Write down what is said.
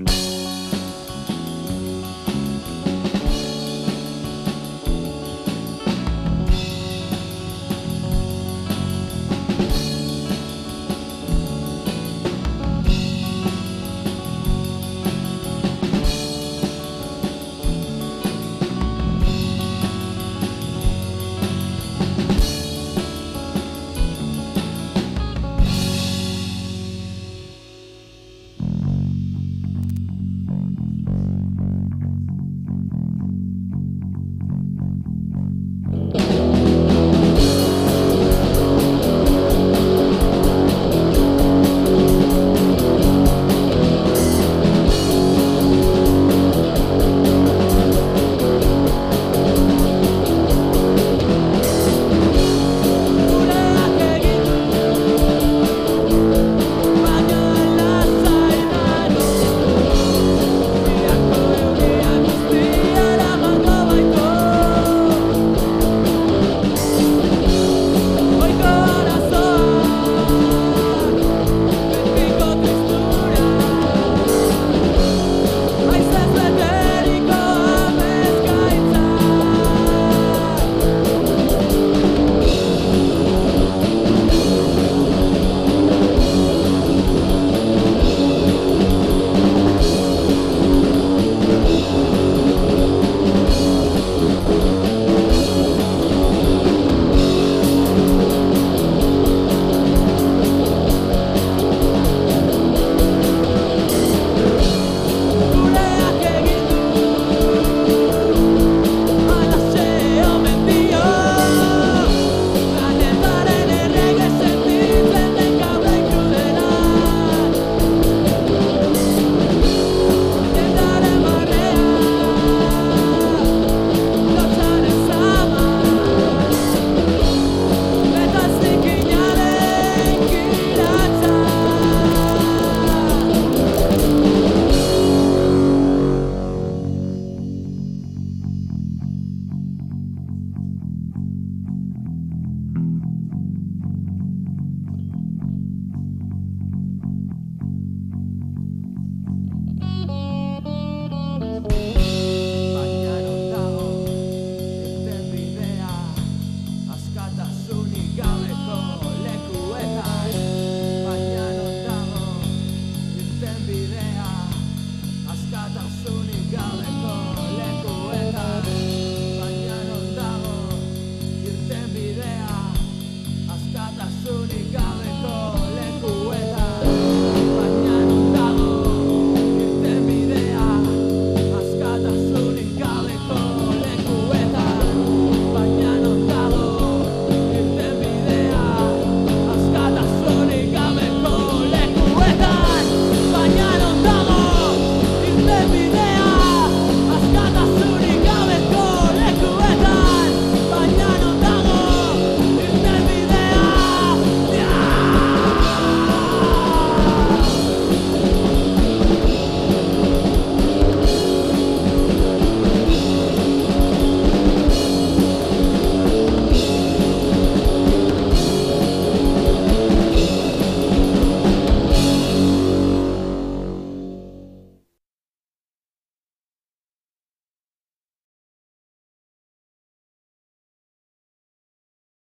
you